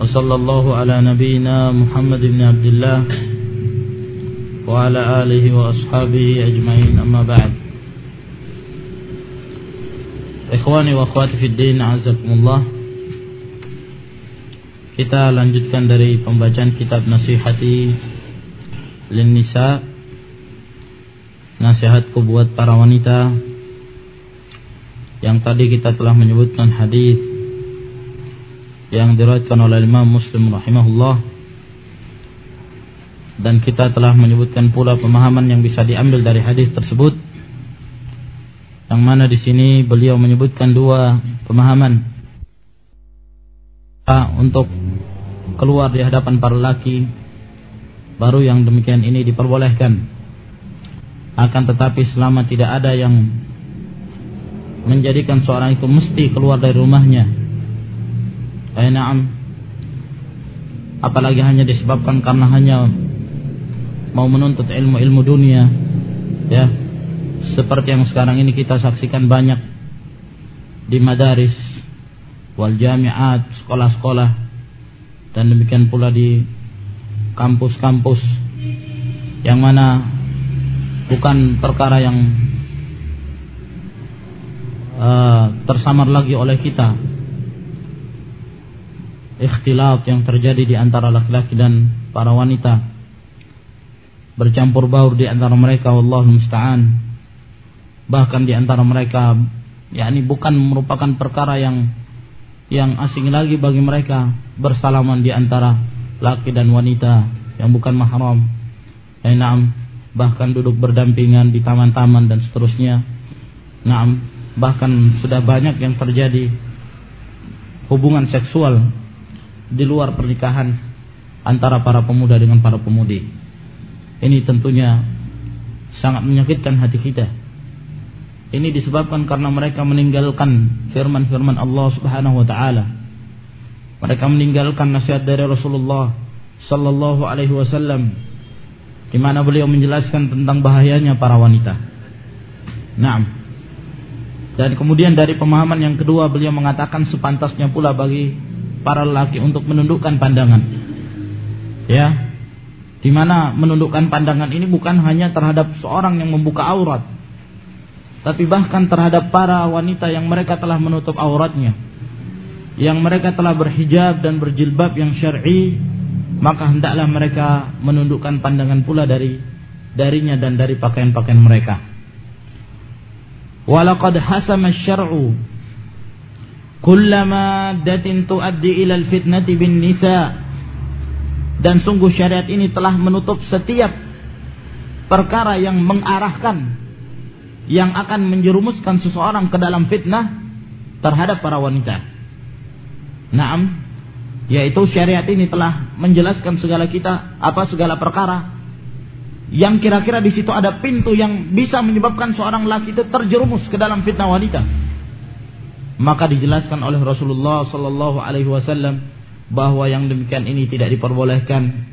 وصلى الله على نبينا محمد بن عبد الله وعلى آله وأصحابه أجمعين أما بعد Ikhwani wa akhwati fi din azakumullah Kita lanjutkan dari pembacaan kitab Nasihati Lin Nisa Nasihatku buat para wanita Yang tadi kita telah menyebutkan hadis yang diriwayatkan oleh Imam Muslim rahimahullah. Dan kita telah menyebutkan pula pemahaman yang bisa diambil dari hadis tersebut. Yang mana di sini beliau menyebutkan dua pemahaman. Untuk keluar di hadapan para laki baru yang demikian ini diperbolehkan. Akan tetapi selama tidak ada yang menjadikan seorang itu mesti keluar dari rumahnya eh na'am. Apalagi hanya disebabkan karena hanya mau menuntut ilmu-ilmu dunia ya. Seperti yang sekarang ini kita saksikan banyak di madaris wal jami'at, sekolah-sekolah dan demikian pula di kampus-kampus yang mana bukan perkara yang uh, tersamar lagi oleh kita ikhtilat yang terjadi di antara laki-laki dan para wanita bercampur baur di antara mereka wallahu musta'an bahkan di antara mereka yakni bukan merupakan perkara yang yang asing lagi bagi mereka bersalaman di antara laki dan wanita yang bukan mahram. Ya, naam, bahkan duduk berdampingan di taman-taman dan seterusnya. Naam, bahkan sudah banyak yang terjadi hubungan seksual di luar pernikahan antara para pemuda dengan para pemudi. Ini tentunya sangat menyakitkan hati kita. Ini disebabkan karena mereka meninggalkan firman-firman Allah Subhanahu wa taala. Mereka meninggalkan nasihat dari Rasulullah sallallahu alaihi wasallam di mana beliau menjelaskan tentang bahayanya para wanita. Naam. Dan kemudian dari pemahaman yang kedua beliau mengatakan sepantasnya pula bagi para lelaki untuk menundukkan pandangan. Ya. Di mana menundukkan pandangan ini bukan hanya terhadap seorang yang membuka aurat, tapi bahkan terhadap para wanita yang mereka telah menutup auratnya yang mereka telah berhijab dan berjilbab yang syar'i maka hendaklah mereka menundukkan pandangan pula dari darinya dan dari pakaian-pakaian mereka walaqad hasama asy-syar'u tuaddi ila al-fitnati bin nisa dan sungguh syariat ini telah menutup setiap perkara yang mengarahkan yang akan menjerumuskan seseorang ke dalam fitnah terhadap para wanita. Naam, yaitu syariat ini telah menjelaskan segala kita apa segala perkara yang kira-kira di situ ada pintu yang bisa menyebabkan seorang laki itu terjerumus ke dalam fitnah wanita. Maka dijelaskan oleh Rasulullah sallallahu alaihi wasallam bahwa yang demikian ini tidak diperbolehkan.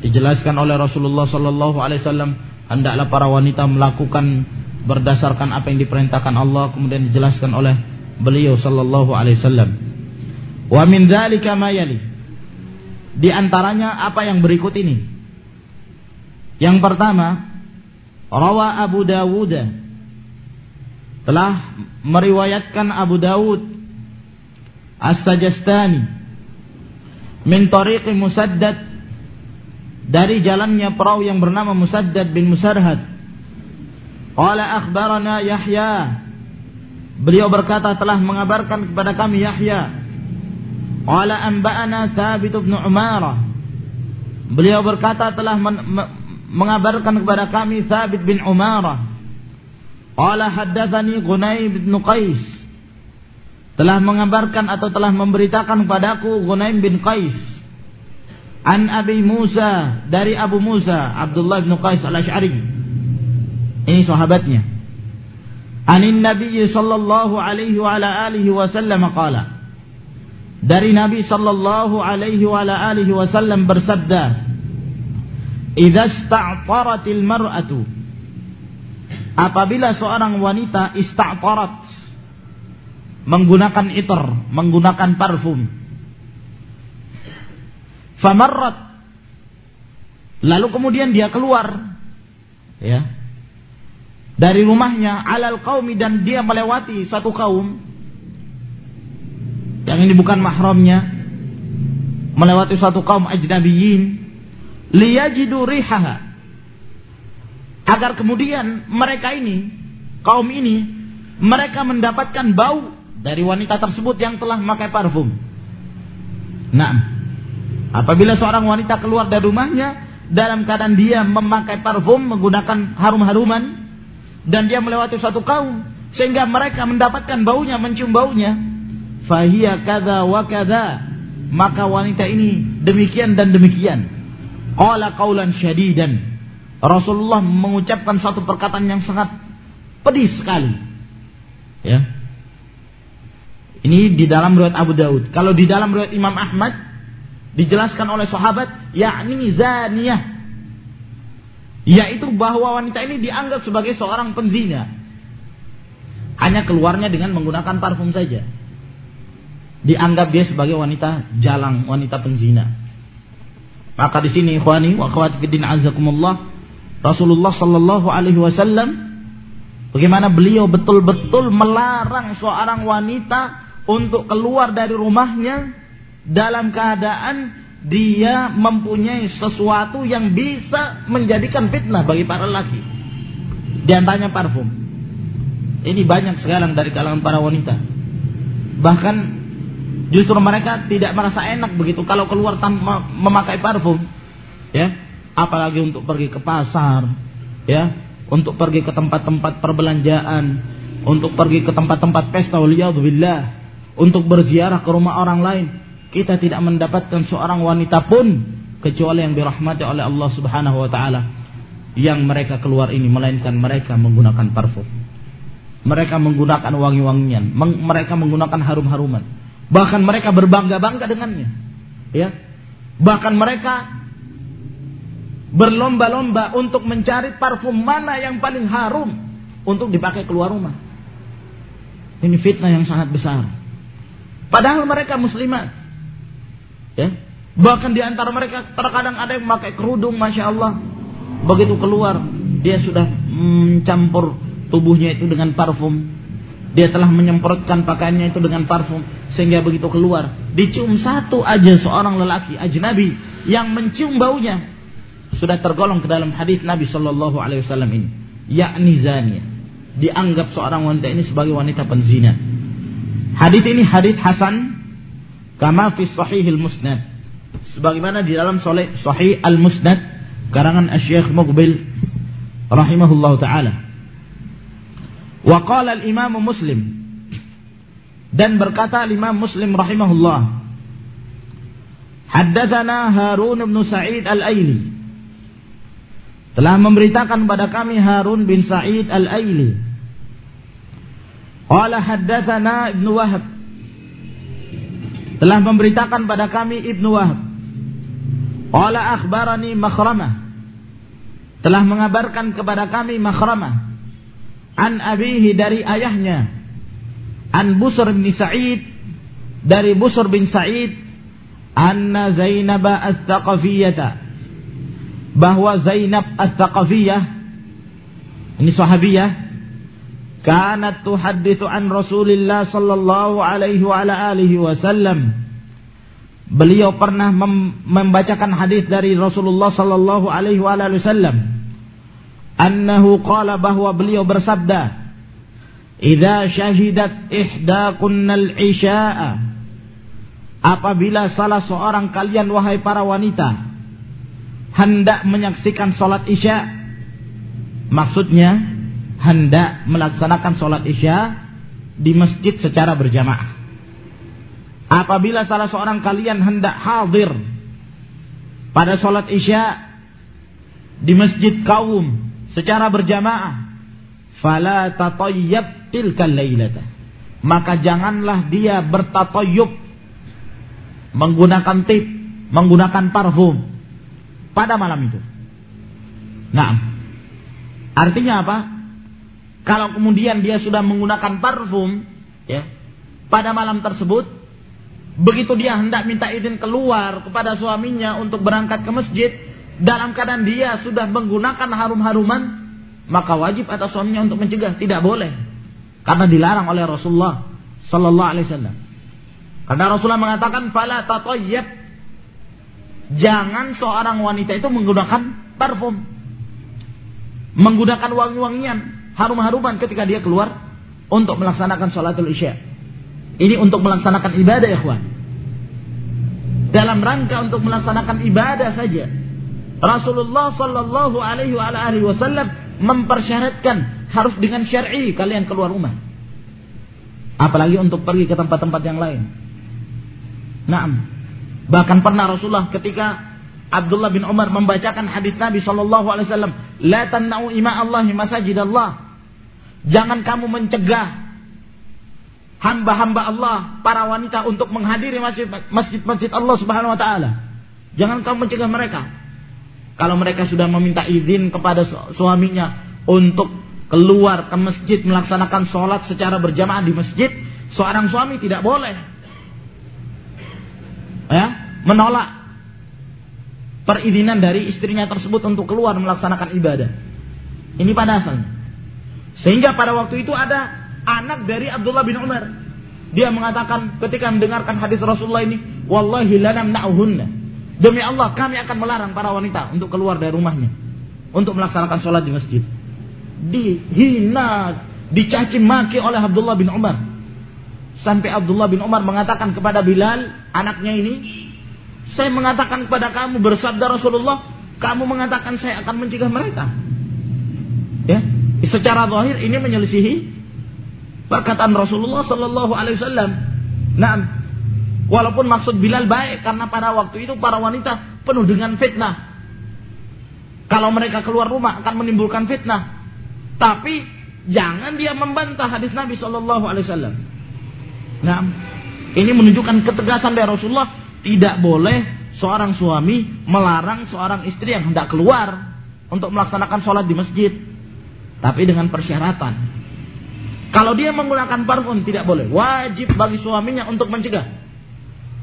Dijelaskan oleh Rasulullah sallallahu alaihi wasallam hendaklah para wanita melakukan berdasarkan apa yang diperintahkan Allah kemudian dijelaskan oleh beliau sallallahu alaihi wasallam. Wa min dzalika ma. Di antaranya apa yang berikut ini. Yang pertama, rawa Abu Dawud telah meriwayatkan Abu Dawud As-Sajastani min tariqi Musaddad dari jalannya perahu yang bernama Musaddad bin Musarhad Qala akhbarana Yahya. Beliau berkata telah mengabarkan kepada kami Yahya. Qala anba'ana Thabit bin Umarah. Beliau berkata telah men mengabarkan kepada kami Thabit bin Umarah. Qala haddatsani Gunay bin Qais. Telah mengabarkan atau telah memberitakan kepadaku Gunaim bin Qais. An Abi Musa dari Abu Musa Abdullah bin Qais al-Ash'ari. Ini sahabatnya. Anin Nabi sallallahu alaihi wa ala alihi wasallam qala. Dari Nabi sallallahu alaihi wa ala alihi wasallam bersabda, "Idza ista'taratil mar'atu" Apabila seorang wanita ista'tarat menggunakan itar, menggunakan parfum. Famarrat. Lalu kemudian dia keluar ya. Dari rumahnya alal qaumi dan dia melewati satu kaum yang ini bukan mahramnya melewati satu kaum ajnabiyin liyajidu rihaha agar kemudian mereka ini kaum ini mereka mendapatkan bau dari wanita tersebut yang telah memakai parfum. Nah, apabila seorang wanita keluar dari rumahnya dalam keadaan dia memakai parfum menggunakan harum-haruman dan dia melewati suatu kaum sehingga mereka mendapatkan baunya, mencium baunya, fahiyya kada wa kada, maka wanita ini demikian dan demikian. Qala qaulan syadidan. Rasulullah mengucapkan suatu perkataan yang sangat pedis sekali. Ya. Ini di dalam riwayat Abu Daud. Kalau di dalam riwayat Imam Ahmad dijelaskan oleh sahabat yakni zaniyah yaitu bahwa wanita ini dianggap sebagai seorang penzina. Hanya keluarnya dengan menggunakan parfum saja. Dianggap dia sebagai wanita jalang, wanita penzina. Maka di sini ikhwani wa akhwati fiddin azakumullah Rasulullah sallallahu alaihi wasallam bagaimana beliau betul-betul melarang seorang wanita untuk keluar dari rumahnya dalam keadaan dia mempunyai sesuatu yang bisa menjadikan fitnah bagi para laki. Di antaranya parfum. Ini banyak sekarang dari kalangan para wanita. Bahkan justru mereka tidak merasa enak begitu kalau keluar tanpa memakai parfum. Ya, apalagi untuk pergi ke pasar, ya, untuk pergi ke tempat-tempat perbelanjaan, untuk pergi ke tempat-tempat pesta waliyadzubillah untuk berziarah ke rumah orang lain, kita tidak mendapatkan seorang wanita pun kecuali yang dirahmati oleh Allah Subhanahu wa taala yang mereka keluar ini melainkan mereka menggunakan parfum. Mereka menggunakan wangi-wangian, mereka menggunakan harum-haruman. Bahkan mereka berbangga-bangga dengannya. Ya. Bahkan mereka berlomba-lomba untuk mencari parfum mana yang paling harum untuk dipakai keluar rumah. Ini fitnah yang sangat besar. Padahal mereka muslimat. Ya. Bahkan di antara mereka terkadang ada yang memakai kerudung, masya Allah. Begitu keluar, dia sudah mencampur tubuhnya itu dengan parfum. Dia telah menyemprotkan pakaiannya itu dengan parfum sehingga begitu keluar dicium satu aja seorang lelaki ajnabi yang mencium baunya sudah tergolong ke dalam hadis Nabi Shallallahu Alaihi Wasallam ini yakni zania dianggap seorang wanita ini sebagai wanita penzina Hadis ini hadis hasan kama fi sahihil musnad. Sebagaimana di dalam sahih al-musnad karangan Asy-Syaikh Muqbil rahimahullah taala. Wa qala al-Imam Muslim dan berkata Imam Muslim rahimahullah Haddatsana Harun bin Sa'id Al-Aili telah memberitakan pada kami Harun bin Sa'id Al-Aili. Qala haddatsana Ibnu Wahab. Telah memberitakan pada kami Ibnu Wahab. Qala akhbarani Makhramah. Telah mengabarkan kepada kami Makhramah. An abihi dari ayahnya. An Busr bin Sa'id. Dari Busr bin Sa'id. Anna Zainab as-Saqafiyah bahwa Zainab as-Saqafiyah ini sahabiyah kanat tuhadditsu an Rasulillah sallallahu alaihi wa alihi wasallam. Beliau pernah mem membacakan hadis dari Rasulullah sallallahu alaihi wa alihi wasallam. Annahu qala bahwa beliau bersabda, "Idza syahidat ihdakunnal isya'a" Apabila salah seorang kalian wahai para wanita hendak menyaksikan salat Isya, maksudnya hendak melaksanakan sholat isya di masjid secara berjamaah. Apabila salah seorang kalian hendak hadir pada sholat isya di masjid kaum secara berjamaah fala tatayyab tilkal lailata. Maka janganlah dia bertatoyub menggunakan tip menggunakan parfum pada malam itu nah artinya apa kalau kemudian dia sudah menggunakan parfum ya pada malam tersebut begitu dia hendak minta izin keluar kepada suaminya untuk berangkat ke masjid dalam keadaan dia sudah menggunakan harum-haruman, maka wajib atas suaminya untuk mencegah, tidak boleh. Karena dilarang oleh Rasulullah sallallahu alaihi wasallam. Karena Rasulullah mengatakan fala tatayyab. Jangan seorang wanita itu menggunakan parfum. Menggunakan wangi-wangian, harum-haruman ketika dia keluar untuk melaksanakan sholatul isya. Ini untuk melaksanakan ibadah ya kawan. Dalam rangka untuk melaksanakan ibadah saja Rasulullah Sallallahu Alaihi Wasallam mempersyaratkan harus dengan syar'i kalian keluar rumah. Apalagi untuk pergi ke tempat-tempat yang lain. Naam. Bahkan pernah Rasulullah ketika Abdullah bin Umar membacakan hadis Nabi Sallallahu Alaihi Wasallam, "La tanau ima Allah masajid Allah." Jangan kamu mencegah hamba-hamba Allah, para wanita untuk menghadiri masjid-masjid Allah Subhanahu wa taala. Jangan kamu mencegah mereka. Kalau mereka sudah meminta izin kepada suaminya untuk keluar ke masjid melaksanakan sholat secara berjamaah di masjid, seorang suami tidak boleh ya menolak perizinan dari istrinya tersebut untuk keluar melaksanakan ibadah. Ini pada asalnya. Sehingga pada waktu itu ada anak dari Abdullah bin Umar. Dia mengatakan ketika mendengarkan hadis Rasulullah ini, wallahi lanam na'uhunna. Demi Allah kami akan melarang para wanita untuk keluar dari rumahnya. Untuk melaksanakan sholat di masjid. Dihina, dicaci maki oleh Abdullah bin Umar. Sampai Abdullah bin Umar mengatakan kepada Bilal, anaknya ini, saya mengatakan kepada kamu bersabda Rasulullah, kamu mengatakan saya akan mencegah mereka. Ya, secara zahir ini menyelisihi perkataan Rasulullah Sallallahu Alaihi Wasallam. Nah, Walaupun maksud Bilal baik karena pada waktu itu para wanita penuh dengan fitnah. Kalau mereka keluar rumah akan menimbulkan fitnah. Tapi jangan dia membantah hadis Nabi Shallallahu Alaihi Wasallam. Nah, ini menunjukkan ketegasan dari Rasulullah tidak boleh seorang suami melarang seorang istri yang hendak keluar untuk melaksanakan sholat di masjid, tapi dengan persyaratan. Kalau dia menggunakan parfum tidak boleh, wajib bagi suaminya untuk mencegah.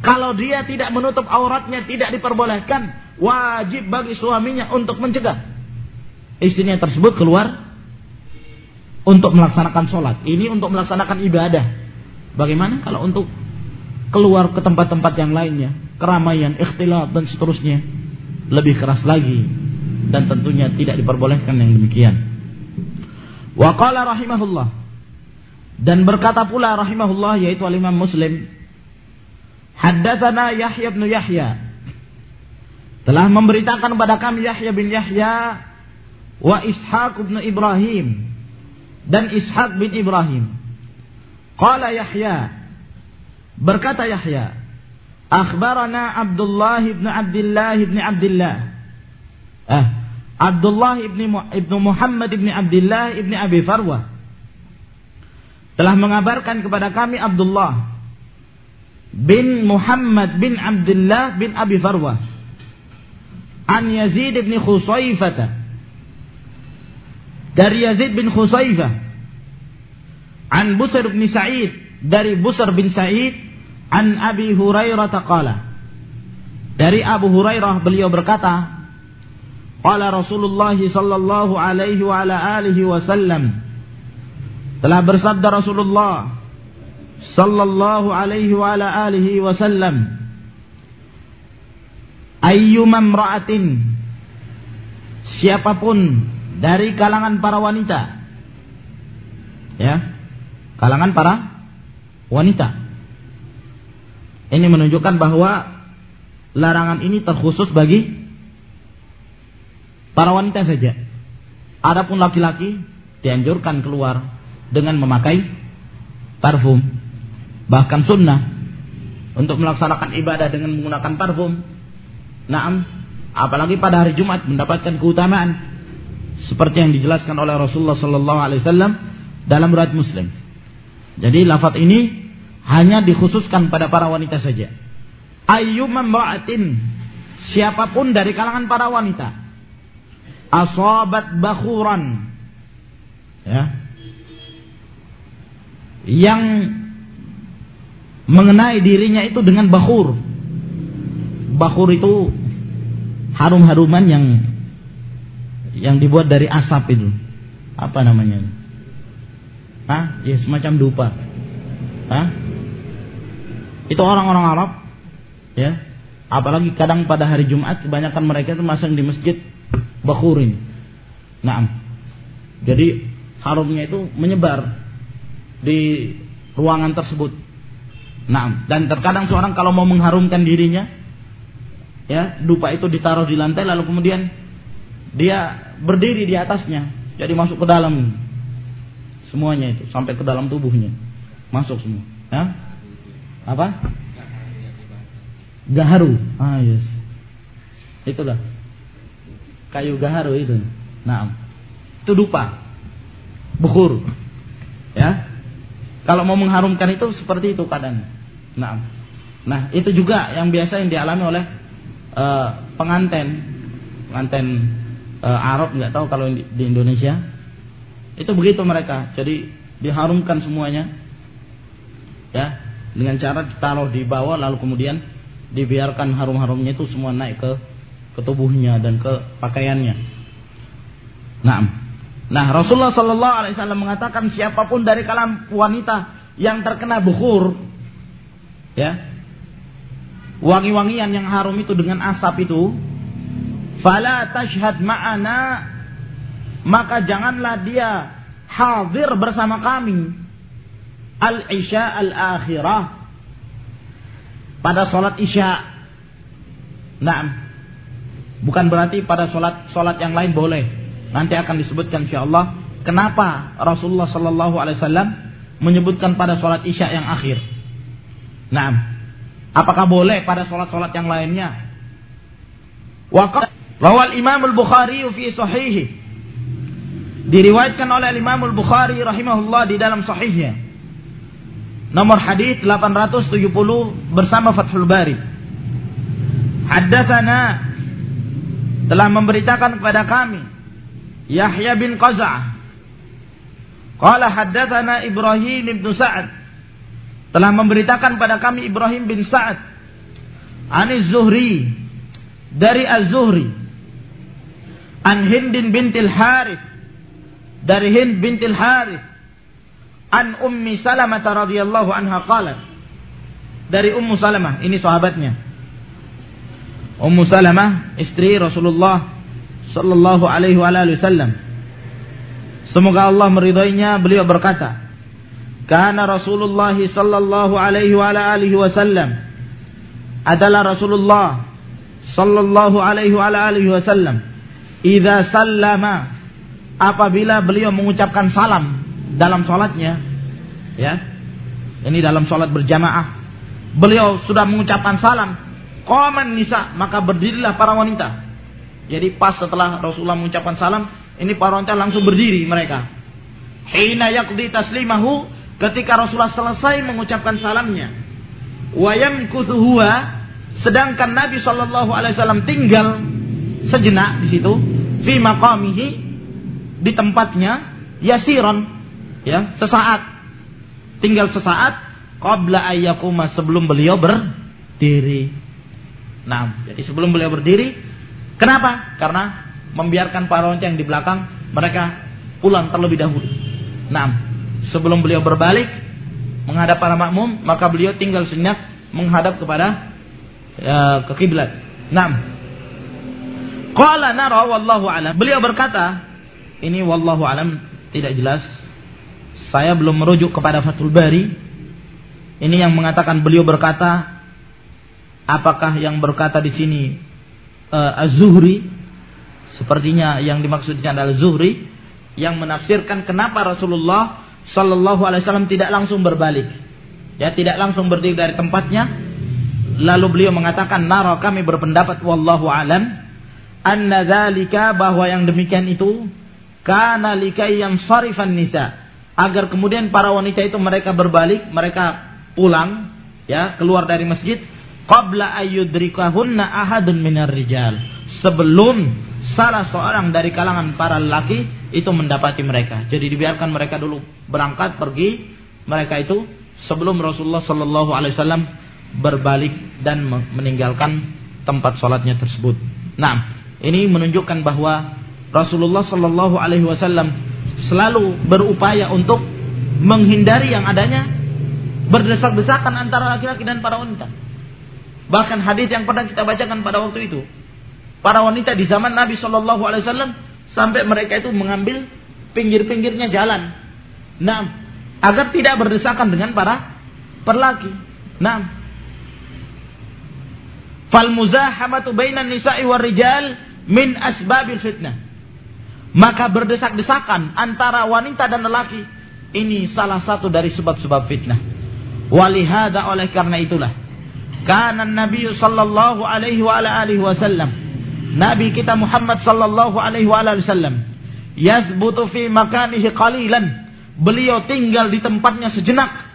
Kalau dia tidak menutup auratnya tidak diperbolehkan, wajib bagi suaminya untuk mencegah istrinya tersebut keluar untuk melaksanakan sholat. Ini untuk melaksanakan ibadah. Bagaimana kalau untuk keluar ke tempat-tempat yang lainnya, keramaian, ikhtilaf dan seterusnya, lebih keras lagi dan tentunya tidak diperbolehkan yang demikian. Wa qala rahimahullah dan berkata pula rahimahullah yaitu al-Imam Muslim Haddatsana Yahya bin Yahya telah memberitakan kepada kami Yahya bin Yahya wa Ishaq bin Ibrahim dan Ishaq bin Ibrahim. Qala Yahya. Berkata Yahya akhbarana Abdullah bin Abdullah bin Abdullah eh Abdullah ibn, ibn Muhammad ibn Abdullah ibn Abi Farwa telah mengabarkan kepada kami Abdullah bin Muhammad bin Abdullah bin Abi Farwa an Yazid bin Khusaifah. Dari Yazid bin Khusaifah an Busar bin Sa'id dari Busar bin Sa'id an Abi Hurairah taqala. Dari Abu Hurairah beliau berkata qala Rasulullah sallallahu alaihi wa ala alihi wasallam telah bersabda Rasulullah sallallahu alaihi wa ala alihi wasallam ayyuma imra'atin siapa pun dari kalangan para wanita. Ya kalangan para wanita ini menunjukkan bahwa larangan ini terkhusus bagi para wanita saja adapun laki-laki dianjurkan keluar dengan memakai parfum bahkan sunnah untuk melaksanakan ibadah dengan menggunakan parfum. Naam, apalagi pada hari Jumat mendapatkan keutamaan seperti yang dijelaskan oleh Rasulullah sallallahu alaihi wasallam dalam riwayat Muslim. Jadi lafaz ini hanya dikhususkan pada para wanita saja. Ayyumman ra'atin siapa pun dari kalangan para wanita. Asabat bakhuran. Ya. Yang mengenai dirinya itu dengan bakhur. Bakhur itu harum-haruman yang yang dibuat dari asap itu. Apa namanya Hah? Ya semacam dupa. Hah? Itu orang-orang Arab ya Apalagi kadang pada hari Jumat kebanyakan mereka itu masang di masjid bakhurin. Nah, jadi harumnya itu menyebar di ruangan tersebut. Nah, dan terkadang seorang kalau mau mengharumkan dirinya, ya dupa itu ditaruh di lantai lalu kemudian dia berdiri di atasnya, jadi masuk ke dalam semuanya itu sampai ke dalam tubuhnya, masuk semua. Ya? Apa? Gaharu. Ah, yes. Itulah. Kayu gaharu itu. Nah, itu dupa. Bukur. Ya. Kalau mau mengharumkan itu seperti itu kadang. Nah. Nah, itu juga yang biasa yang dialami oleh uh, pengantin. Pengantin uh, Arab nggak tahu kalau di Indonesia. Itu begitu mereka. Jadi diharumkan semuanya. Ya, dengan cara ditaruh di bawah lalu kemudian dibiarkan harum-harumnya itu semua naik ke ke tubuhnya dan ke pakaiannya. Nah, nah Rasulullah Shallallahu Alaihi Wasallam mengatakan siapa pun dari kalangan wanita yang terkena bukhur, ya, wangi-wangian yang harum itu dengan asap itu, fala tashhad ma'ana, maka janganlah dia hadir bersama kami al-isya al-akhirah pada sholat isya. Nah, bukan berarti pada sholat sholat yang lain boleh. Nanti akan disebutkan insya Allah kenapa Rasulullah Shallallahu Alaihi Wasallam menyebutkan pada sholat isya yang akhir. Nah, apakah boleh pada sholat-sholat yang lainnya? Waqaf rawal Imam al Bukhari fi sahihi diriwayatkan oleh Imam al Bukhari rahimahullah di dalam sahihnya Nomor hadis 870 bersama Fathul Bari. Haddatsana telah memberitakan kepada kami Yahya bin Qaza'ah. Qala haddatsana Ibrahim bin Sa'ad. Telah memberitakan pada kami Ibrahim bin Sa'ad. Anis Zuhri dari Az-Zuhri. An Hindin bintil Harith dari Hind bintil Harith an Ummi Salamah radhiyallahu anha qalat. Dari Ummu Salamah ini sahabatnya. Ummu Salamah istri Rasulullah sallallahu alaihi wasallam. Semoga Allah meridainya beliau berkata kana Rasulullah sallallahu alaihi wa alihi wasallam adalah Rasulullah sallallahu alaihi wa alihi wasallam. Idza sallama apabila beliau mengucapkan salam dalam sholatnya, ya, ini dalam sholat berjamaah, beliau sudah mengucapkan salam, Qaman nisa, maka berdirilah para wanita. Jadi pas setelah Rasulullah mengucapkan salam, ini para wanita langsung berdiri mereka. Hina yaqdi taslimahu, ketika Rasulullah selesai mengucapkan salamnya. Wayam kutuhuwa, sedangkan Nabi Shallallahu Alaihi Wasallam tinggal sejenak di situ, fi maqamihi di tempatnya yasiron ya sesaat. Tinggal sesaat qabla ayyakuma sebelum beliau berdiri. Nah jadi sebelum beliau berdiri kenapa? Karena membiarkan para yang di belakang mereka pulang terlebih dahulu. Nah sebelum beliau berbalik menghadap para makmum maka beliau tinggal senyap menghadap kepada ya, ke kiblat. Nah qala nara wallahu alam. Beliau berkata ini wallahu alam tidak jelas saya belum merujuk kepada Fathul Bari. Ini yang mengatakan beliau berkata, apakah yang berkata di sini uh, Az-Zuhri? Sepertinya yang dimaksud adalah Zuhri yang menafsirkan kenapa Rasulullah Shallallahu Alaihi Wasallam tidak langsung berbalik, ya tidak langsung berdiri dari tempatnya. Lalu beliau mengatakan, nara kami berpendapat, wallahu alam, anna dzalika bahwa yang demikian itu kana likai yang sarifan nisa. Agar kemudian para wanita itu mereka berbalik mereka pulang ya keluar dari masjid qabla ayyudrikahunna ahadun minar rijal. Sebelum salah seorang dari kalangan para lelaki itu mendapati mereka. Jadi dibiarkan mereka dulu berangkat pergi mereka itu sebelum Rasulullah Shallallahu alaihi wasallam berbalik dan meninggalkan tempat sholatnya tersebut. Nah, ini menunjukkan bahwa Rasulullah Shallallahu Alaihi Wasallam selalu berupaya untuk menghindari yang adanya berdesak-desakan antara laki-laki dan para wanita. Bahkan hadis yang pernah kita bacakan pada waktu itu, para wanita di zaman Nabi Shallallahu Alaihi Wasallam sampai mereka itu mengambil pinggir-pinggirnya jalan. Nah, agar tidak berdesakan dengan para perlaki. Nah, Fal muzahamatu bainan nisa'i war rijal min asbabil fitnah. Maka berdesak-desakan antara wanita dan lelaki ini salah satu dari sebab-sebab fitnah. Walihada oleh karena itulah karena Nabi sallallahu alaihi wa alihi wasallam Nabi kita Muhammad sallallahu alaihi wa alihi wasallam yazbutu fi makanihi qalilan beliau tinggal di tempatnya sejenak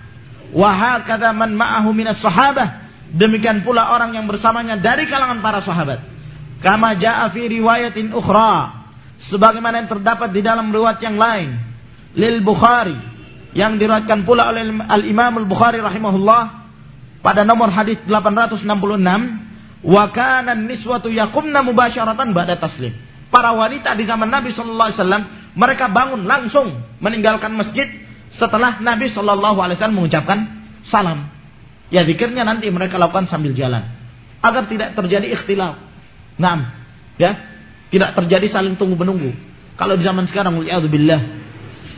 wa hakadha man ma'ahu minas sahabah Demikian pula orang yang bersamanya dari kalangan para sahabat. Kama ja'a fi riwayatin ukhra. Sebagaimana yang terdapat di dalam riwayat yang lain. Lil Bukhari. Yang diriwayatkan pula oleh Al-Imam Al-Bukhari rahimahullah. Pada nomor hadis 866. Wa kana niswatu yakumna mubasyaratan ba'da taslim. Para wanita di zaman Nabi sallallahu alaihi wasallam mereka bangun langsung meninggalkan masjid setelah Nabi sallallahu alaihi wasallam mengucapkan salam. Ya zikirnya nanti mereka lakukan sambil jalan. Agar tidak terjadi ikhtilaf. Nah, ya, tidak terjadi saling tunggu menunggu. Kalau di zaman sekarang, billah,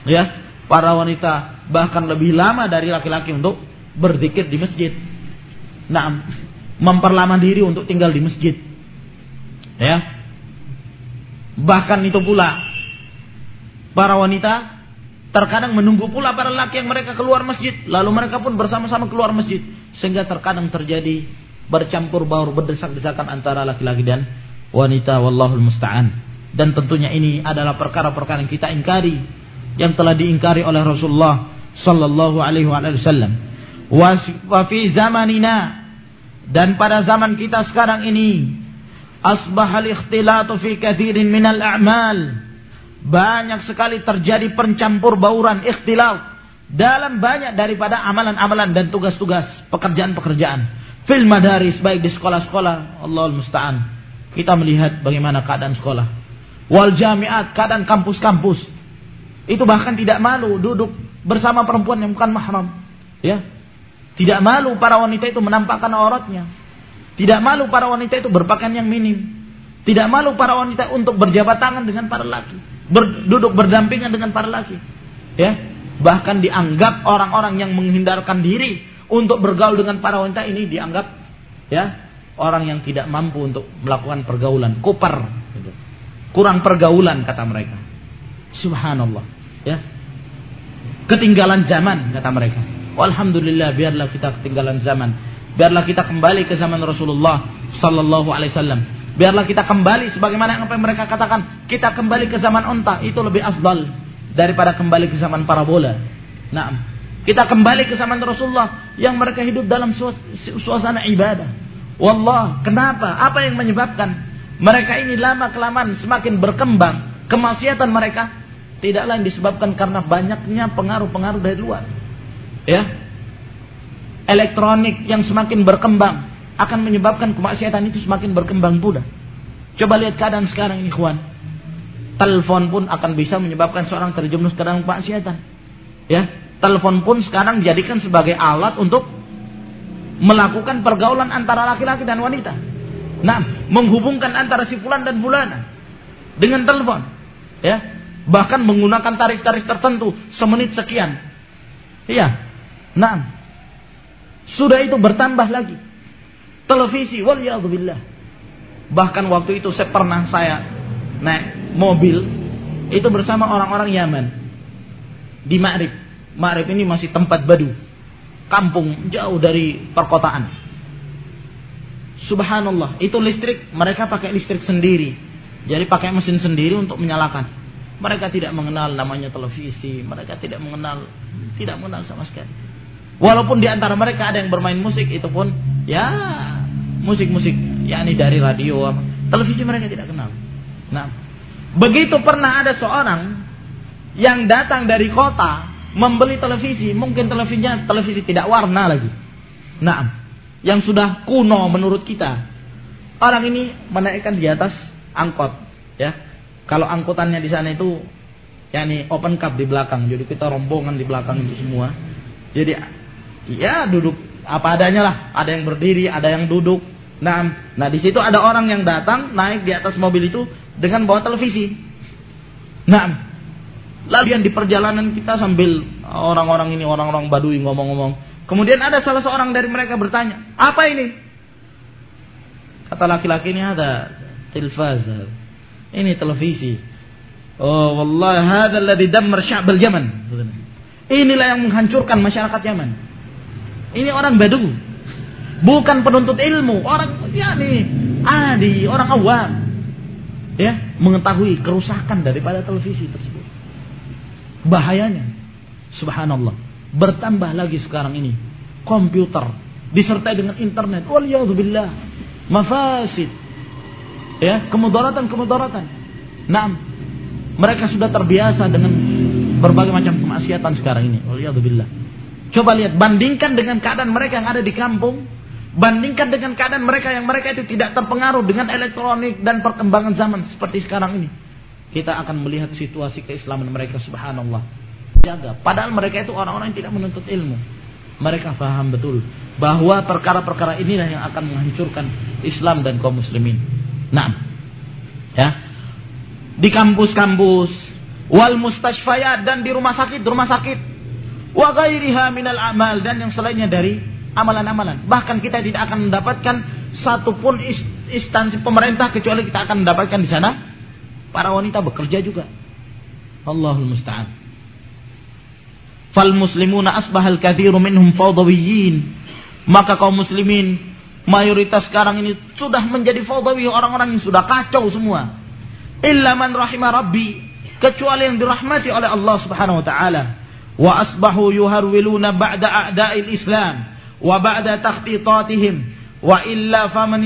ya, para wanita bahkan lebih lama dari laki-laki untuk berzikir di masjid. Nah, memperlama diri untuk tinggal di masjid. Ya. Bahkan itu pula para wanita Terkadang menunggu pula para laki yang mereka keluar masjid. Lalu mereka pun bersama-sama keluar masjid. Sehingga terkadang terjadi bercampur baur berdesak-desakan antara laki-laki dan wanita. Wallahul musta'an. Dan tentunya ini adalah perkara-perkara yang kita ingkari. Yang telah diingkari oleh Rasulullah Sallallahu alaihi wasallam. Wa fi zamanina. Dan pada zaman kita sekarang ini. Asbahal ikhtilatu fi kathirin minal a'mal banyak sekali terjadi pencampur bauran ikhtilaf dalam banyak daripada amalan-amalan dan tugas-tugas pekerjaan-pekerjaan fil madaris baik di sekolah-sekolah Allah musta'an kita melihat bagaimana keadaan sekolah. Wal jamiat keadaan kampus-kampus. Itu bahkan tidak malu duduk bersama perempuan yang bukan mahram. Ya. Tidak malu para wanita itu menampakkan auratnya. Tidak malu para wanita itu berpakaian yang minim. Tidak malu para wanita untuk berjabat tangan dengan para laki. Ber, duduk berdampingan dengan para laki. Ya, bahkan dianggap orang-orang yang menghindarkan diri untuk bergaul dengan para wanita ini dianggap ya orang yang tidak mampu untuk melakukan pergaulan, gitu. kurang pergaulan kata mereka. Subhanallah, ya. Ketinggalan zaman kata mereka. Alhamdulillah biarlah kita ketinggalan zaman. Biarlah kita kembali ke zaman Rasulullah sallallahu alaihi wasallam Biarlah kita kembali sebagaimana apa yang mereka katakan. Kita kembali ke zaman onta. Itu lebih afdal daripada kembali ke zaman parabola. Nah, kita kembali ke zaman Rasulullah yang mereka hidup dalam suasana ibadah. Wallah, kenapa? Apa yang menyebabkan mereka ini lama kelamaan semakin berkembang kemaksiatan mereka? Tidak lain disebabkan karena banyaknya pengaruh-pengaruh dari luar. Ya. Elektronik yang semakin berkembang, akan menyebabkan kemaksiatan itu semakin berkembang pula. Coba lihat keadaan sekarang ini, kawan. Telepon pun akan bisa menyebabkan seorang terjerumus ke dalam kemaksiatan. Ya, telepon pun sekarang dijadikan sebagai alat untuk melakukan pergaulan antara laki-laki dan wanita. Nah, menghubungkan antara si fulan dan fulana dengan telepon. Ya, bahkan menggunakan tarif-tarif tertentu semenit sekian. Iya. Nah, sudah itu bertambah lagi televisi wal billah. Bahkan waktu itu saya pernah saya naik mobil itu bersama orang-orang Yaman di Ma'rib. Ma'rib ini masih tempat badu. Kampung jauh dari perkotaan. Subhanallah, itu listrik mereka pakai listrik sendiri. Jadi pakai mesin sendiri untuk menyalakan. Mereka tidak mengenal namanya televisi, mereka tidak mengenal tidak mengenal sama sekali. Walaupun di antara mereka ada yang bermain musik itu pun ya musik-musik yakni dari radio televisi mereka tidak kenal. Nah, begitu pernah ada seorang yang datang dari kota membeli televisi, mungkin televisinya televisi tidak warna lagi. Nah, yang sudah kuno menurut kita. Orang ini menaikkan di atas angkot, ya. Kalau angkutannya di sana itu yakni open cup di belakang. Jadi kita rombongan di belakang itu semua. Jadi ya duduk apa adanya lah. Ada yang berdiri, ada yang duduk. Nah, nah di situ ada orang yang datang naik di atas mobil itu dengan bawa televisi. Nah, Lalu yang di perjalanan kita sambil orang-orang ini orang-orang Badui ngomong-ngomong. Kemudian ada salah seorang dari mereka bertanya, apa ini? Kata laki-laki ini ada tilfaz. Ini televisi. Oh wallah hadal ladzi dammar sya'bal Yaman. Inilah yang menghancurkan masyarakat Yaman. Ini orang Badu. Bukan penuntut ilmu, orang ya nih, adi, orang awam. Ya, mengetahui kerusakan daripada televisi tersebut. Bahayanya. Subhanallah. Bertambah lagi sekarang ini. Komputer. Disertai dengan internet. Waliyahzubillah. Mafasid. Ya, kemudaratan-kemudaratan. Nah, mereka sudah terbiasa dengan berbagai macam kemaksiatan sekarang ini. Waliyahzubillah. Coba lihat, bandingkan dengan keadaan mereka yang ada di kampung. Bandingkan dengan keadaan mereka yang mereka itu tidak terpengaruh dengan elektronik dan perkembangan zaman seperti sekarang ini kita akan melihat situasi keislaman mereka subhanallah. Jaga. Padahal mereka itu orang-orang yang tidak menuntut ilmu. Mereka paham betul bahwa perkara-perkara inilah yang akan menghancurkan Islam dan kaum muslimin. Nah ya. Di kampus-kampus wal mustashfayat dan di rumah sakit rumah sakit. Wa ghairiha minal amal dan yang selainnya dari amalan-amalan. Bahkan kita tidak akan mendapatkan satupun instansi pemerintah kecuali kita akan mendapatkan di sana Para wanita bekerja juga. Allahul musta'an. Fal muslimuna asbahal kathiru minhum fawdawiyyin. Maka kaum muslimin mayoritas sekarang ini sudah menjadi fawdawi orang-orang yang sudah kacau semua. Illa man rahimah rabbi kecuali yang dirahmati oleh Allah Subhanahu wa taala. Wa asbahu yuharwiluna ba'da a'da'il Islam wa ba'da takhtitatihim wa illa faman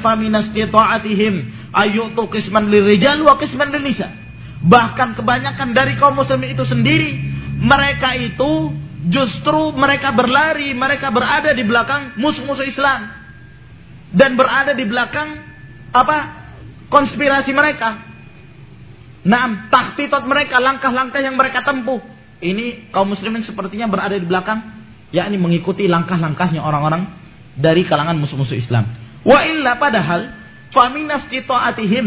famin istita'atihim ayyutu qisman lirijal wa qisman nisa. Bahkan kebanyakan dari kaum muslimin itu sendiri mereka itu justru mereka berlari, mereka berada di belakang musuh-musuh Islam dan berada di belakang apa? konspirasi mereka. Nah, taktitot mereka, langkah-langkah yang mereka tempuh. Ini kaum muslimin sepertinya berada di belakang, yakni mengikuti langkah-langkahnya orang-orang dari kalangan musuh-musuh Islam. Wa illa padahal Faminas atihim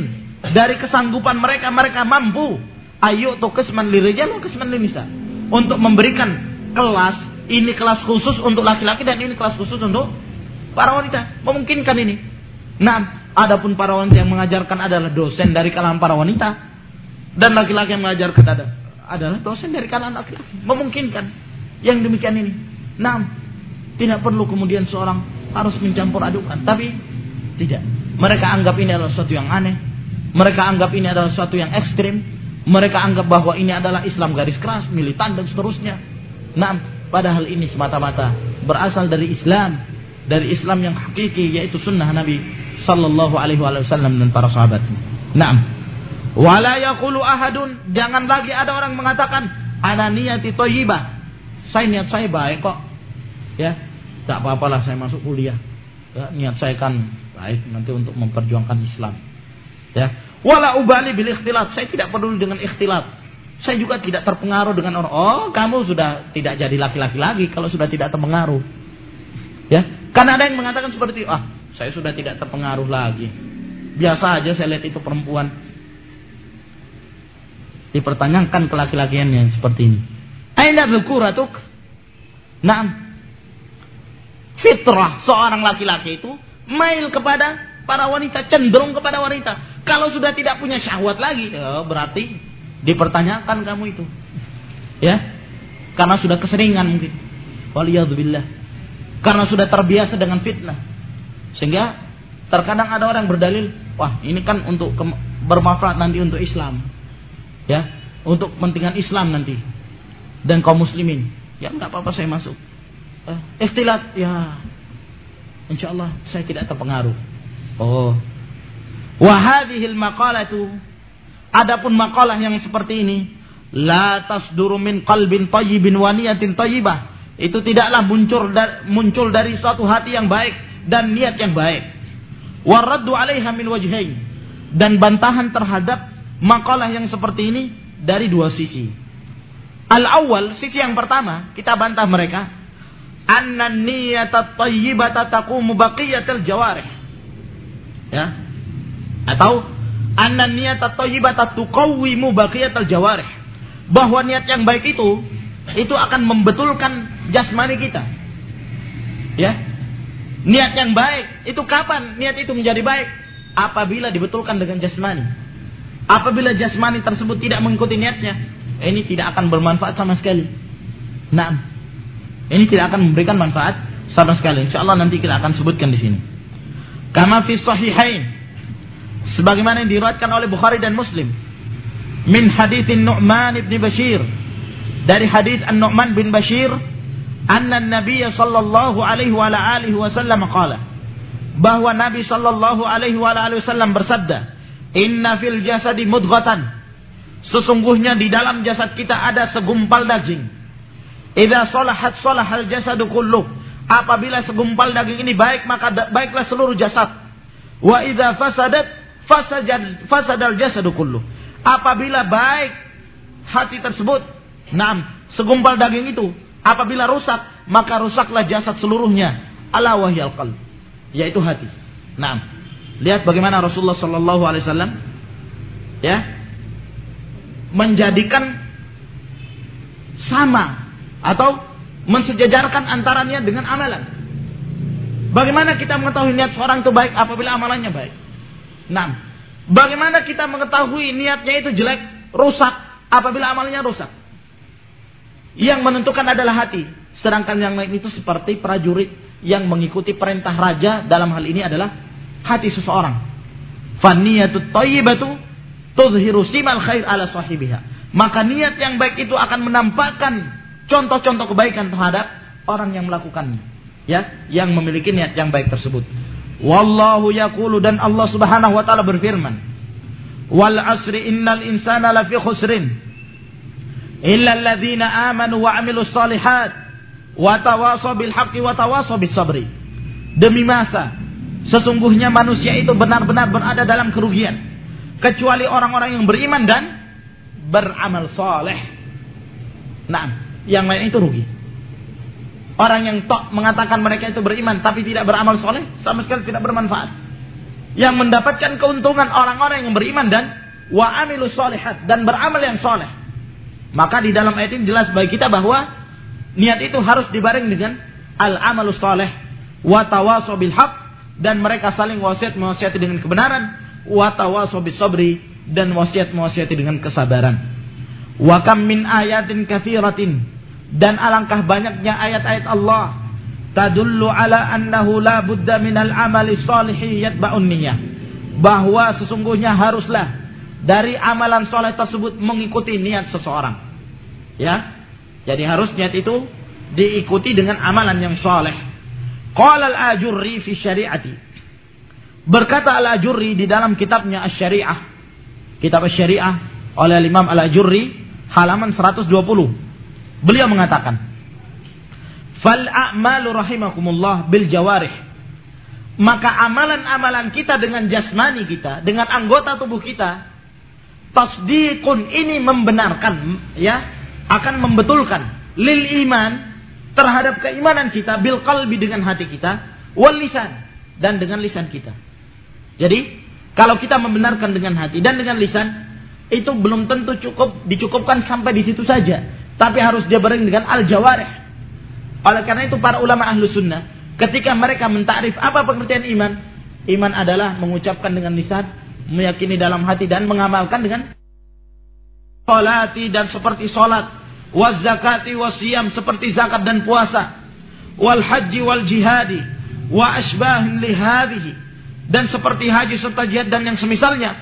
dari kesanggupan mereka mereka mampu. Ayo tuh kesman lirijal kesman nisa. Untuk memberikan kelas ini kelas khusus untuk laki-laki dan ini kelas khusus untuk para wanita. Memungkinkan ini. Nah adapun para wanita yang mengajarkan adalah dosen dari kalangan para wanita. Dan laki-laki yang mengajarkan ada adalah dosen dari kalangan laki-laki. Memungkinkan yang demikian ini. Nah tidak perlu kemudian seorang harus mencampur adukan. Tapi tidak mereka anggap ini adalah sesuatu yang aneh. Mereka anggap ini adalah sesuatu yang ekstrim. Mereka anggap bahwa ini adalah Islam garis keras, militan dan seterusnya. Nah, padahal ini semata-mata berasal dari Islam, dari Islam yang hakiki yaitu sunnah Nabi sallallahu alaihi wasallam dan para sahabatnya. Naam. Wala yaqulu ahadun, jangan lagi ada orang mengatakan ana niyati thayyibah. Saya niat saya baik kok. Ya, tak apa-apalah saya masuk kuliah. Ya, niat saya kan baik nanti untuk memperjuangkan Islam. Ya. Wala ubali bil ikhtilat. Saya tidak peduli dengan ikhtilat. Saya juga tidak terpengaruh dengan orang. Oh, kamu sudah tidak jadi laki-laki lagi kalau sudah tidak terpengaruh. Ya. Karena ada yang mengatakan seperti, "Ah, saya sudah tidak terpengaruh lagi." Biasa aja saya lihat itu perempuan. Dipertanyakan ke laki-lakian yang seperti ini. Aina dzukuratuk? Naam. Fitrah seorang laki-laki itu mail kepada para wanita, cenderung kepada wanita. Kalau sudah tidak punya syahwat lagi, ya berarti dipertanyakan kamu itu. Ya. Karena sudah keseringan mungkin. Waliyadzubillah. Karena sudah terbiasa dengan fitnah. Sehingga terkadang ada orang berdalil, wah ini kan untuk bermanfaat nanti untuk Islam. Ya, untuk kepentingan Islam nanti dan kaum muslimin. Ya enggak apa-apa saya masuk. Eh, ikhtilat ya insya Allah saya tidak terpengaruh. Oh. Wa hadhil maqalatu adapun makalah yang seperti ini la tasduru min qalbin tayyibin wa niyatin tayyibah. Itu tidaklah muncul dari, muncul dari suatu hati yang baik dan niat yang baik. Waraddu 'alaiha min wajhain. Dan bantahan terhadap makalah yang seperti ini dari dua sisi. Al-awwal, sisi yang pertama, kita bantah mereka. Anna niyata tayyibata taqumu baqiyatil jawarih. Ya. Atau anna niyata tayyibata tuqawwimu baqiyatil jawarih. Bahwa niat yang baik itu itu akan membetulkan jasmani kita. Ya. Niat yang baik itu kapan niat itu menjadi baik? Apabila dibetulkan dengan jasmani. Apabila jasmani tersebut tidak mengikuti niatnya, ini tidak akan bermanfaat sama sekali. Nah, ini tidak akan memberikan manfaat sama sekali. Insya Allah nanti kita akan sebutkan di sini. Kama fi sahihain. Sebagaimana yang diriwayatkan oleh Bukhari dan Muslim. Min hadithin Nu'man ibn Bashir. Dari hadith An-Nu'man bin Bashir. Anna Nabi sallallahu alaihi wa alihi wasallam qala. Bahwa Nabi sallallahu alaihi wa alihi wasallam bersabda. Inna fil jasadi mudghatan Sesungguhnya di dalam jasad kita ada segumpal daging. Idza salahat salahal jasadu kullu. Apabila segumpal daging ini baik maka baiklah seluruh jasad. Wa idza fasadat fasajad fasadal jasadu kullu. Apabila baik hati tersebut, enam segumpal daging itu apabila rusak maka rusaklah jasad seluruhnya. Ala wahyal qalb, yaitu hati. Nah, lihat bagaimana Rasulullah sallallahu alaihi wasallam ya menjadikan sama atau mensejajarkan antaranya dengan amalan. Bagaimana kita mengetahui niat seorang itu baik apabila amalannya baik? Nah, bagaimana kita mengetahui niatnya itu jelek, rusak apabila amalnya rusak? Yang menentukan adalah hati. Sedangkan yang lain itu seperti prajurit yang mengikuti perintah raja dalam hal ini adalah hati seseorang. Thayyibatu Tuzhiru khair ala sahibiha. Maka niat yang baik itu akan menampakkan contoh-contoh kebaikan terhadap orang yang melakukannya. Ya, yang memiliki niat yang baik tersebut. Wallahu yaqulu dan Allah Subhanahu wa taala berfirman, "Wal asri innal insana lafi khusrin illa alladhina amanu wa amilus salihat wa tawasaw bil haqqi wa tawasaw bis sabri." Demi masa sesungguhnya manusia itu benar-benar berada dalam kerugian kecuali orang-orang yang beriman dan beramal soleh. Nah, yang lain itu rugi. Orang yang tok mengatakan mereka itu beriman tapi tidak beramal soleh sama sekali tidak bermanfaat. Yang mendapatkan keuntungan orang-orang yang beriman dan wa amilu solehat dan beramal yang soleh. Maka di dalam ayat ini jelas bagi kita bahwa niat itu harus dibareng dengan al amalu soleh wa tawaso bil haq dan mereka saling wasiat mewasiati dengan kebenaran wa tawasaw sabri dan wasiat-wasiati dengan kesabaran. Wa min ayatin katsiratin dan alangkah banyaknya ayat-ayat Allah. Tadullu ala annahu la budda minal amali salihi yatba'un niyyah. Bahwa sesungguhnya haruslah dari amalan soleh tersebut mengikuti niat seseorang. Ya? Jadi harus niat itu diikuti dengan amalan yang soleh. Qala al-ajurri fi syari'ati. Berkata Al-Ajurri di dalam kitabnya Asy-Syariah. Kitab Asy-Syariah oleh Imam Al-Ajurri halaman 120. Beliau mengatakan, "Fal a'malu rahimakumullah bil jawarih." Maka amalan-amalan kita dengan jasmani kita, dengan anggota tubuh kita, tasdiqun ini membenarkan ya, akan membetulkan lil iman terhadap keimanan kita bil qalbi dengan hati kita, wal lisan dan dengan lisan kita. Jadi, kalau kita membenarkan dengan hati dan dengan lisan, itu belum tentu cukup dicukupkan sampai di situ saja. Tapi harus dia bareng dengan al-jawarih. Oleh karena itu para ulama ahlu sunnah, ketika mereka mentarif apa pengertian iman, iman adalah mengucapkan dengan lisan, meyakini dalam hati dan mengamalkan dengan salati dan seperti salat, waz zakati wasiyam seperti zakat dan puasa, wal haji wal jihadi, wa asbahin li dan seperti haji serta jihad dan yang semisalnya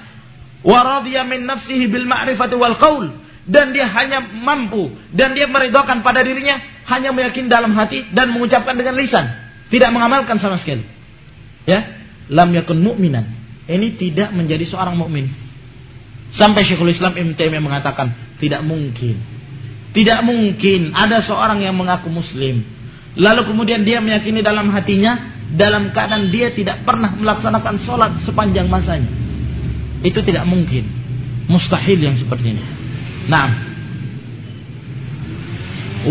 wa min nafsihi bil ma'rifati wal qaul dan dia hanya mampu dan dia meridhokan pada dirinya hanya meyakini dalam hati dan mengucapkan dengan lisan, tidak mengamalkan sama sekali. Ya, lam yakun mu'minan. Ini tidak menjadi seorang mukmin. Sampai Syekhul Islam Ibn Taimiyah mengatakan tidak mungkin. Tidak mungkin ada seorang yang mengaku muslim lalu kemudian dia meyakini dalam hatinya dalam keadaan dia tidak pernah melaksanakan sholat sepanjang masanya. Itu tidak mungkin. Mustahil yang seperti ini. Nah.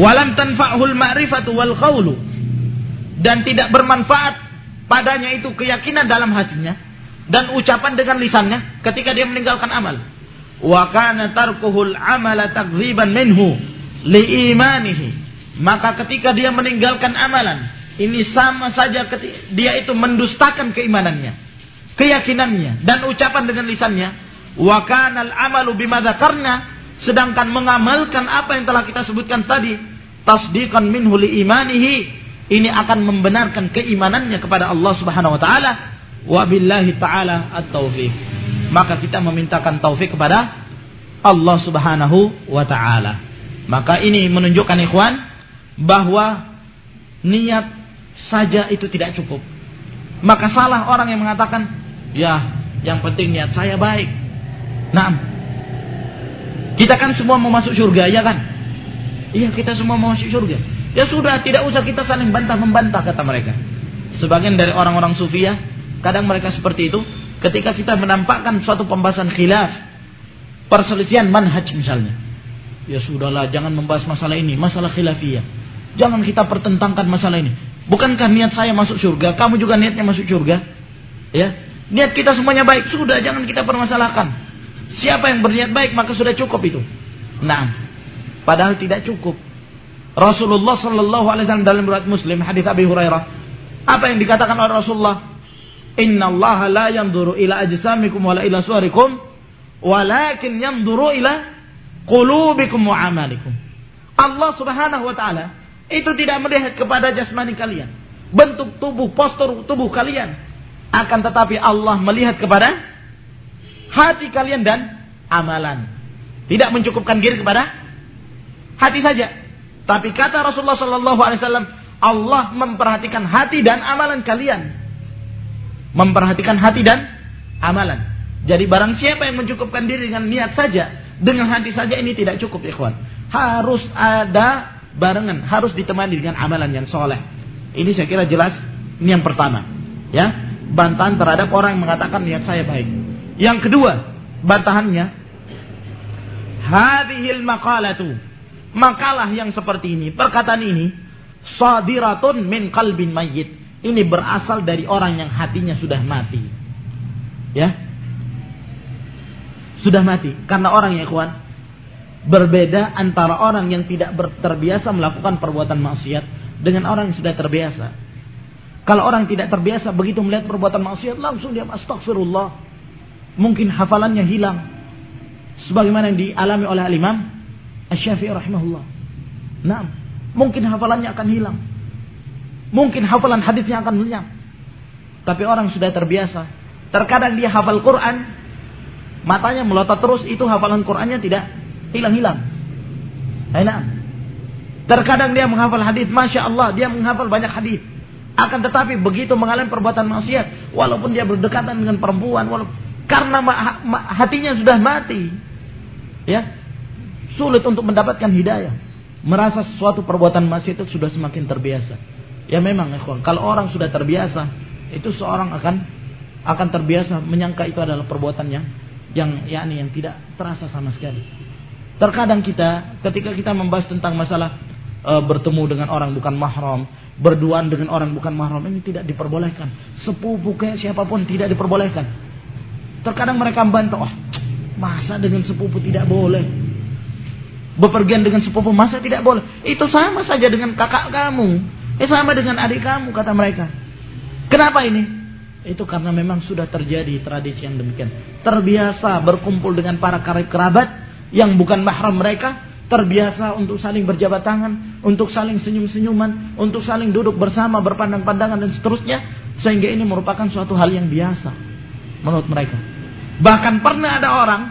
Walam tanfa'hul ma'rifatu wal qawlu. Dan tidak bermanfaat padanya itu keyakinan dalam hatinya dan ucapan dengan lisannya ketika dia meninggalkan amal. Wa kana tarkuhul amala takdziban minhu li imanihi. Maka ketika dia meninggalkan amalan, ini sama saja dia itu mendustakan keimanannya, keyakinannya dan ucapan dengan lisannya. Wa kanal amalu bima dzakarna sedangkan mengamalkan apa yang telah kita sebutkan tadi, tasdiqan minhu li imanihi, ini akan membenarkan keimanannya kepada Allah Subhanahu wa taala. Wa billahi taala at-taufik. Maka kita memintakan taufik kepada Allah Subhanahu wa taala. Maka ini menunjukkan ikhwan bahwa niat saja itu tidak cukup. Maka salah orang yang mengatakan, ya yang penting niat saya baik. Nah, kita kan semua mau masuk surga, ya kan? Iya kita semua mau masuk surga. Ya sudah, tidak usah kita saling bantah-membantah kata mereka. Sebagian dari orang-orang sufiah, kadang mereka seperti itu. Ketika kita menampakkan suatu pembahasan khilaf, perselisihan manhaj misalnya. Ya sudahlah, jangan membahas masalah ini, masalah khilafiyah. Jangan kita pertentangkan masalah ini. Bukankah niat saya masuk surga? Kamu juga niatnya masuk surga? Ya, niat kita semuanya baik. Sudah, jangan kita permasalahkan. Siapa yang berniat baik maka sudah cukup itu. Nah, padahal tidak cukup. Rasulullah Shallallahu Alaihi Wasallam dalam riwayat Muslim hadis Abi Hurairah, apa yang dikatakan oleh Rasulullah? Inna Allah la yanzuru ila ajsamikum wala ila suarikum, walakin yanzuru ila qulubikum wa amalikum. Allah Subhanahu wa taala itu tidak melihat kepada jasmani kalian. Bentuk tubuh, postur tubuh kalian. Akan tetapi Allah melihat kepada hati kalian dan amalan. Tidak mencukupkan diri kepada hati saja. Tapi kata Rasulullah Sallallahu Alaihi Wasallam, Allah memperhatikan hati dan amalan kalian. Memperhatikan hati dan amalan. Jadi barang siapa yang mencukupkan diri dengan niat saja, dengan hati saja ini tidak cukup, ikhwan. Harus ada barengan harus ditemani dengan amalan yang soleh. Ini saya kira jelas. Ini yang pertama, ya bantahan terhadap orang yang mengatakan niat saya baik. Yang kedua, bantahannya, hadhil maqalatu, makalah yang seperti ini, perkataan ini, sadiratun min qalbin mayyit. Ini berasal dari orang yang hatinya sudah mati. Ya. Sudah mati. Karena orang yang ikhwan, berbeda antara orang yang tidak terbiasa melakukan perbuatan maksiat dengan orang yang sudah terbiasa. Kalau orang tidak terbiasa begitu melihat perbuatan maksiat langsung dia astagfirullah. Mungkin hafalannya hilang. Sebagaimana yang dialami oleh al-Imam Asy-Syafi'i rahimahullah. Nah, mungkin hafalannya akan hilang. Mungkin hafalan hadisnya akan lenyap. Tapi orang sudah terbiasa. Terkadang dia hafal Quran, matanya melotot terus, itu hafalan Qurannya tidak hilang-hilang. Enak. Terkadang dia menghafal hadis, masya Allah, dia menghafal banyak hadis. Akan tetapi begitu mengalami perbuatan maksiat, walaupun dia berdekatan dengan perempuan, walaupun karena hatinya sudah mati, ya sulit untuk mendapatkan hidayah. Merasa sesuatu perbuatan maksiat itu sudah semakin terbiasa. Ya memang, kalau orang sudah terbiasa, itu seorang akan akan terbiasa menyangka itu adalah perbuatan yang yang yakni yang tidak terasa sama sekali. Terkadang kita ketika kita membahas tentang masalah e, bertemu dengan orang bukan mahram, berduaan dengan orang bukan mahram ini tidak diperbolehkan. Sepupu kayak siapa pun tidak diperbolehkan. Terkadang mereka membantah, "Wah, masa dengan sepupu tidak boleh?" Bepergian dengan sepupu masa tidak boleh? Itu sama saja dengan kakak kamu. Eh sama dengan adik kamu kata mereka. Kenapa ini? Itu karena memang sudah terjadi tradisi yang demikian. Terbiasa berkumpul dengan para kerabat yang bukan mahram mereka terbiasa untuk saling berjabat tangan, untuk saling senyum-senyuman, untuk saling duduk bersama, berpandang-pandangan dan seterusnya, sehingga ini merupakan suatu hal yang biasa menurut mereka. Bahkan pernah ada orang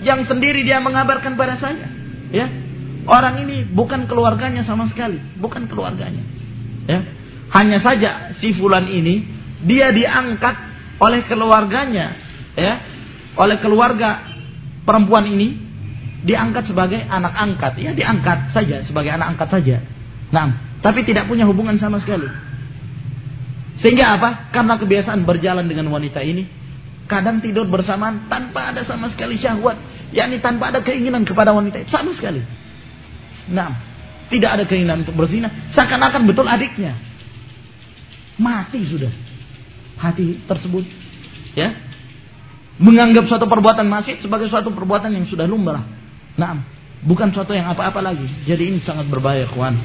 yang sendiri dia mengabarkan pada saya, ya. Orang ini bukan keluarganya sama sekali, bukan keluarganya. Ya. Hanya saja si fulan ini dia diangkat oleh keluarganya, ya. Oleh keluarga perempuan ini diangkat sebagai anak angkat, ya diangkat saja sebagai anak angkat saja. Nah, tapi tidak punya hubungan sama sekali. Sehingga apa? Karena kebiasaan berjalan dengan wanita ini, kadang tidur bersamaan tanpa ada sama sekali syahwat, yakni tanpa ada keinginan kepada wanita sama sekali. Nah, tidak ada keinginan untuk berzina, seakan-akan betul adiknya. Mati sudah hati tersebut. Ya. Menganggap suatu perbuatan masih sebagai suatu perbuatan yang sudah lumrah. Nah, bukan suatu yang apa-apa lagi. Jadi ini sangat berbahaya, kawan.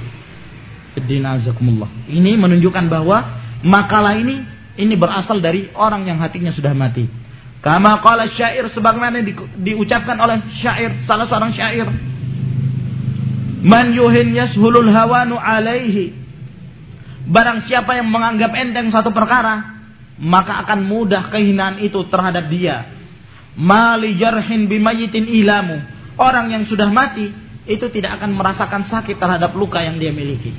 Ini menunjukkan bahwa makalah ini ini berasal dari orang yang hatinya sudah mati. Kama qala syair sebagaimana di, diucapkan oleh syair salah seorang syair. Man yuhin yashulul hawanu alaihi. Barang siapa yang menganggap enteng satu perkara, maka akan mudah kehinaan itu terhadap dia. Mali jarhin bimayitin ilamu orang yang sudah mati itu tidak akan merasakan sakit terhadap luka yang dia miliki.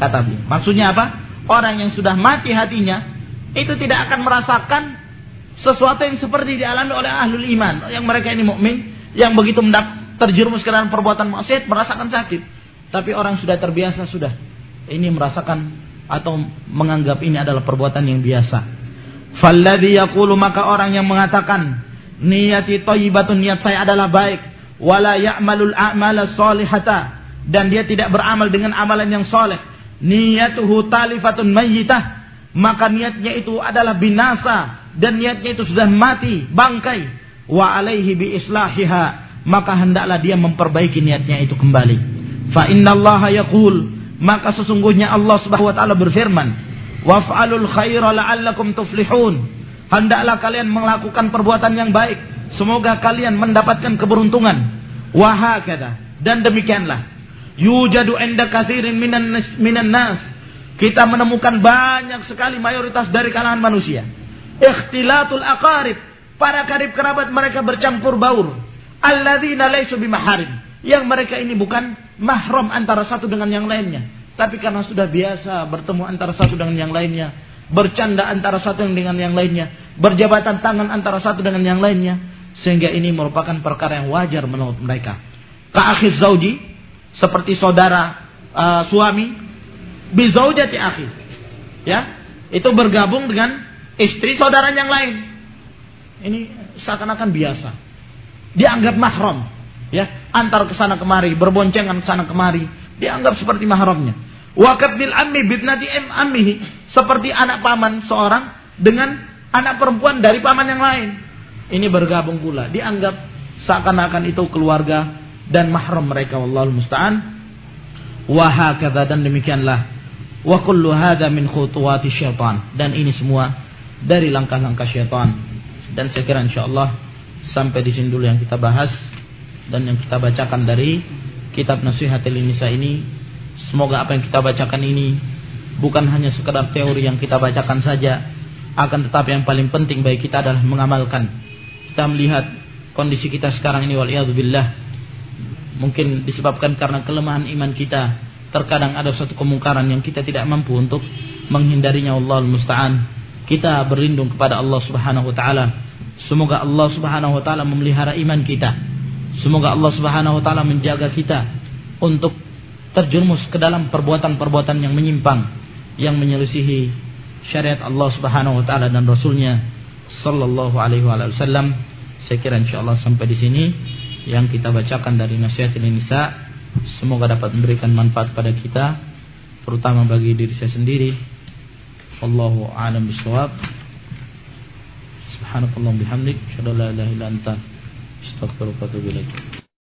Kata beliau. Maksudnya apa? Orang yang sudah mati hatinya itu tidak akan merasakan sesuatu yang seperti dialami oleh ahlul iman. Yang mereka ini mukmin yang begitu terjerumus ke dalam perbuatan maksiat merasakan sakit. Tapi orang sudah terbiasa sudah ini merasakan atau menganggap ini adalah perbuatan yang biasa. Falladhi yaqulu maka orang yang mengatakan niyati thayyibatun niat saya adalah baik wala ya'malul a'mala dan dia tidak beramal dengan amalan yang soleh niyatuhu talifatun mayyitah maka niatnya itu adalah binasa dan niatnya itu sudah mati bangkai wa alaihi bi islahiha maka hendaklah dia memperbaiki niatnya itu kembali fa innallaha yaqul maka sesungguhnya Allah Subhanahu wa taala berfirman waf'alul khaira la'allakum tuflihun hendaklah kalian melakukan perbuatan yang baik Semoga kalian mendapatkan keberuntungan. Wahakada. Dan demikianlah. Yujadu enda kathirin minan, minan nas. Kita menemukan banyak sekali mayoritas dari kalangan manusia. Ikhtilatul aqarib. Para karib kerabat mereka bercampur baur. Alladzina laysu bimaharim. Yang mereka ini bukan mahram antara satu dengan yang lainnya. Tapi karena sudah biasa bertemu antara satu dengan yang lainnya. Bercanda antara satu dengan yang lainnya. Berjabatan tangan antara satu dengan yang lainnya sehingga ini merupakan perkara yang wajar menurut mereka. Kaakhir zauji seperti saudara uh, suami bizaujati akhi. Ya, itu bergabung dengan istri saudara yang lain. Ini seakan-akan biasa. Dianggap mahram, ya, antar ke sana kemari, berboncengan ke sana kemari, dianggap seperti mahramnya. Wakab bil ammi bibnati ammihi, seperti anak paman seorang dengan anak perempuan dari paman yang lain ini bergabung pula. Dianggap seakan-akan itu keluarga dan mahram mereka wallahu musta'an. Wa dan demikianlah. Wa kullu hadha min khutuwati syaitan. Dan ini semua dari langkah-langkah syaitan. Dan saya kira insyaallah sampai di sini dulu yang kita bahas dan yang kita bacakan dari kitab Nasihatil Nisa ini. Semoga apa yang kita bacakan ini bukan hanya sekedar teori yang kita bacakan saja, akan tetapi yang paling penting bagi kita adalah mengamalkan kita melihat kondisi kita sekarang ini waliyadzubillah mungkin disebabkan karena kelemahan iman kita terkadang ada suatu kemungkaran yang kita tidak mampu untuk menghindarinya. Allah musta'an. Kita berlindung kepada Allah Subhanahu wa taala. Semoga Allah Subhanahu wa taala memelihara iman kita. Semoga Allah Subhanahu wa taala menjaga kita untuk terjerumus ke dalam perbuatan-perbuatan yang menyimpang yang menyelisihi syariat Allah Subhanahu wa taala dan rasulnya sallallahu alaihi wasallam. Saya kira insyaallah sampai di sini yang kita bacakan dari nasihat Nisa semoga dapat memberikan manfaat pada kita terutama bagi diri saya sendiri. Wallahu a'lam bishawab. Subhanakallah bihamdik, syada la ilaha illa.